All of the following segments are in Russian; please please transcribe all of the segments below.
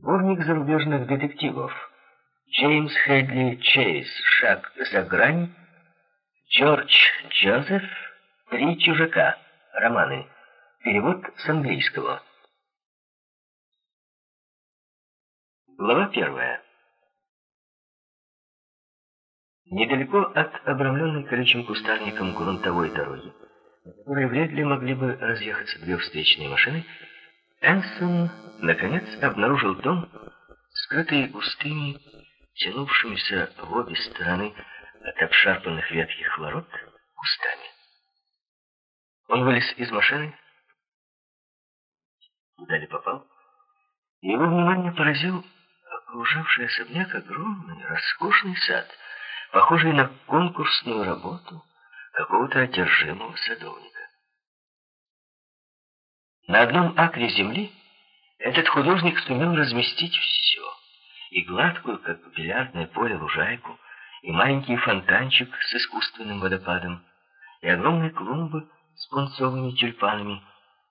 Сборник зарубежных детективов. Джеймс Хедли Чейз «Шаг за грань». Джордж Джозеф «Три чужака». Романы. Перевод с английского. Глава первая. Недалеко от обрамленной колючим кустарником грунтовой дороги, которой вряд ли могли бы разъехаться две встречные машины, Энсон, наконец, обнаружил дом, скрытый густыми, тянувшимися в обе стороны от обшарпанных ветхих ворот кустами. Он вылез из машины, куда ли попал, и его внимание поразил окружавший особняк огромный, роскошный сад, похожий на конкурсную работу какого-то одержимого садовника. На одном акре земли этот художник сумел разместить все. И гладкую, как бильярдное поле, лужайку, и маленький фонтанчик с искусственным водопадом, и огромные клумбы с пунцовыми тюльпанами,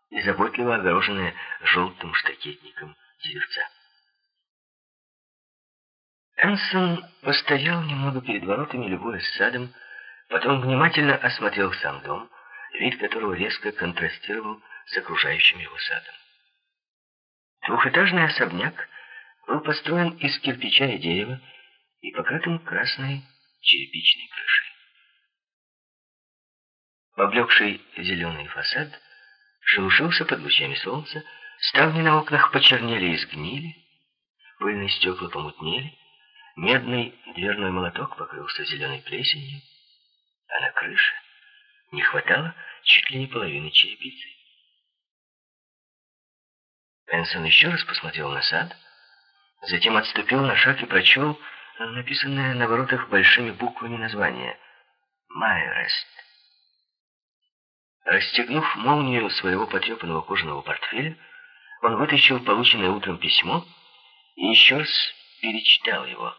и заботливо огороженные желтым штакетником деревца. Энсон постоял немного перед воротами, любуясь садом, потом внимательно осмотрел сам дом, вид которого резко контрастировал с окружающим его садом. Двухэтажный особняк был построен из кирпича и дерева и покрытым красной черепичной крышей. Поблекший зеленый фасад шелушился под лучами солнца, ставни на окнах почернели и сгнили, пыльные стекла помутнели, медный дверной молоток покрылся зеленой плесенью, а на крыше не хватало чуть ли не половины черепицы. Энсон еще раз посмотрел на сад, затем отступил на шаг и прочел написанное на воротах большими буквами название «Майрест». Расстегнув молнию своего потрепанного кожаного портфеля, он вытащил полученное утром письмо и еще раз перечитал его.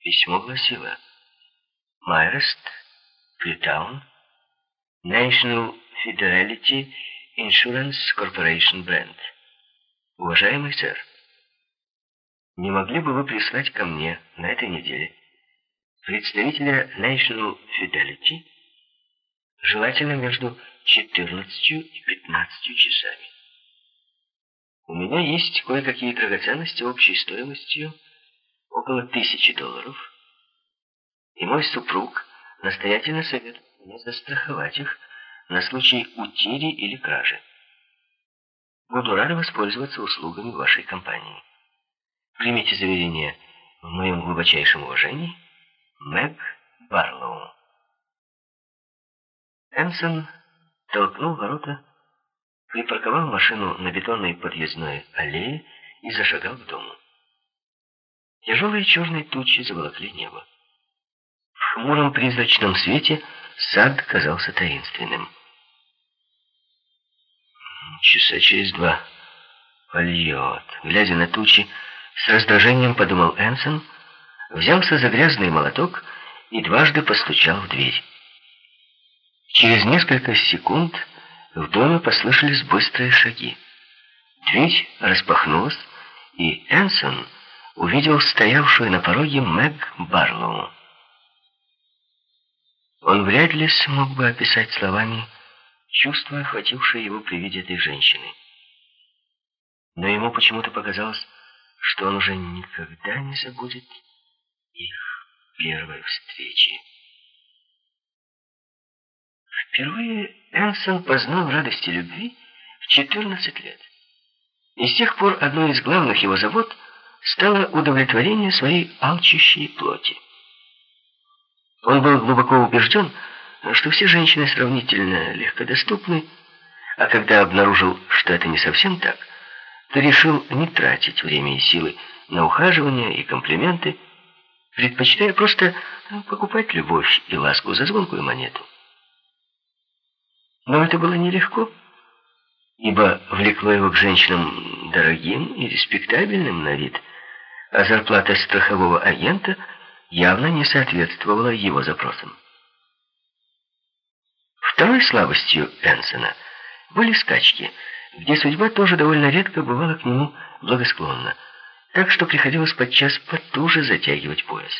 Письмо гласило «Майрест, Фритаун, National Fidelity Insurance Corporation Brand. Уважаемый сэр, не могли бы вы прислать ко мне на этой неделе представителя National Fidelity, желательно между 14 и 15 часами? У меня есть кое-какие драгоценности общей стоимостью около тысячи долларов, и мой супруг настоятельно советует мне застраховать их на случай утери или кражи. Буду рада воспользоваться услугами вашей компании. Примите заверение в моем глубочайшем уважении. Мэг Барлоу. Энсон толкнул ворота, припарковал машину на бетонной подъездной аллее и зашагал к дому. Тяжелые черные тучи заволокли небо. В хмуром призрачном свете сад казался таинственным часа через два польет. Глядя на тучи, с раздражением подумал Энсон, взялся за грязный молоток и дважды постучал в дверь. Через несколько секунд в доме послышались быстрые шаги. Дверь распахнулась, и Энсон увидел стоявшую на пороге Мэг Барлоу. Он вряд ли смог бы описать словами чувство, охватившее его при виде этой женщины. Но ему почему-то показалось, что он уже никогда не забудет их первой встречи. Впервые Энсон познал радости любви в 14 лет. И с тех пор одной из главных его забот стало удовлетворение своей алчущей плоти. Он был глубоко убежден, что все женщины сравнительно легкодоступны, а когда обнаружил, что это не совсем так, то решил не тратить время и силы на ухаживание и комплименты, предпочитая просто покупать любовь и ласку за звонкую монету. Но это было нелегко, ибо влекло его к женщинам дорогим и респектабельным на вид, а зарплата страхового агента явно не соответствовала его запросам. Второй слабостью Энсона были скачки. где судьба тоже довольно редко бывала к нему благосклонна, так что приходилось подчас потуже затягивать пояс.